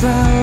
在